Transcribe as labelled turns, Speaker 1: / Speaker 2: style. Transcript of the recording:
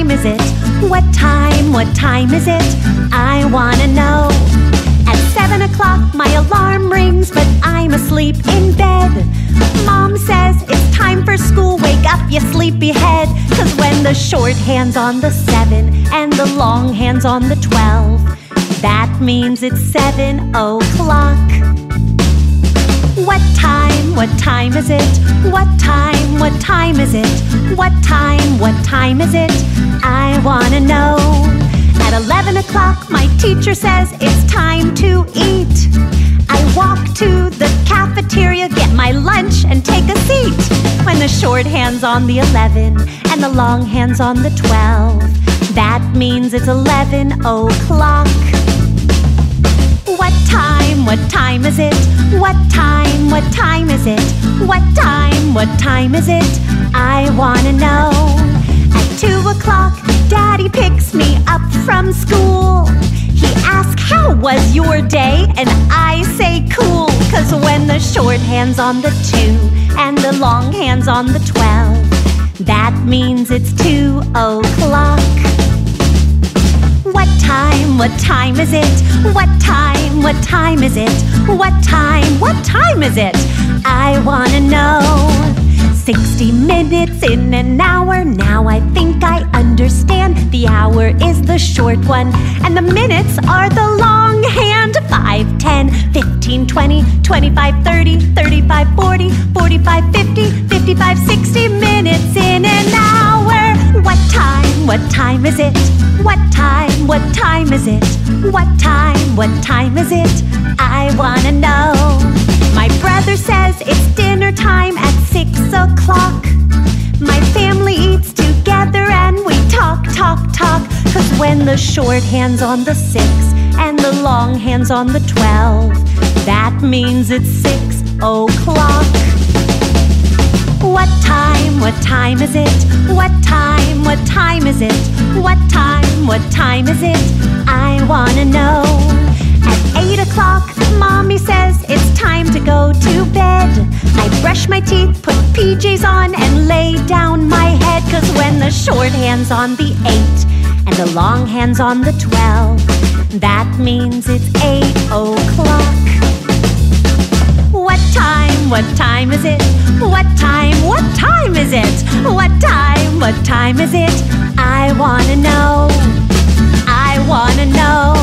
Speaker 1: time is it? What time, what time is it? I wanna know. At seven o'clock, my alarm rings, but I'm asleep in bed. Mom says it's time for school, wake up, you sleepyhead. Cause when the short hand's on the seven and the long hand's on the twelve, that means it's seven o'clock. What time, is it? What time, what time is it? What time, what time is it? I wanna know. At 11 o'clock, my teacher says it's time to eat. I walk to the cafeteria, get my lunch, and take a seat. When the short hand's on the 11 and the long hand's on the 12, that means it's 11 o'clock. What time, time is it? What time, what time is it? What time, what time is it? I wanna know. At two o'clock, Daddy picks me up from school. He asks, How was your day? And I say, Cool. Cause when the short hand's on the two and the long hand's on the twelve, that means it's two o'clock. What time is it? What time, what time is it? What time, what time is it? I wanna know. 60 minutes in an hour, now I think I understand. The hour is the short one, and the minutes are the long hand. 5, 10, 15, 20, 25, 30, 35, 40, 45, 50, 55, 60 what time is it? What time, what time is it? What time, what time is it? I wanna know. My brother says it's dinner time at six o'clock. My family eats together and we talk, talk, talk. Cause when the short hand's on the six and the long hand's on the twelve, that means it's six o'clock. What time, what time is it? What time, time is it? What time, what time is it? I wanna know. At eight o'clock, mommy says it's time to go to bed. I brush my teeth, put PJs on, and lay down my head. Cause when the short hand's on the eight and the long hand's on the twelve, that means it's eight o'clock. What time, what time is it? What time, what time is it? What time, what time is it? I wanna know. I wanna know.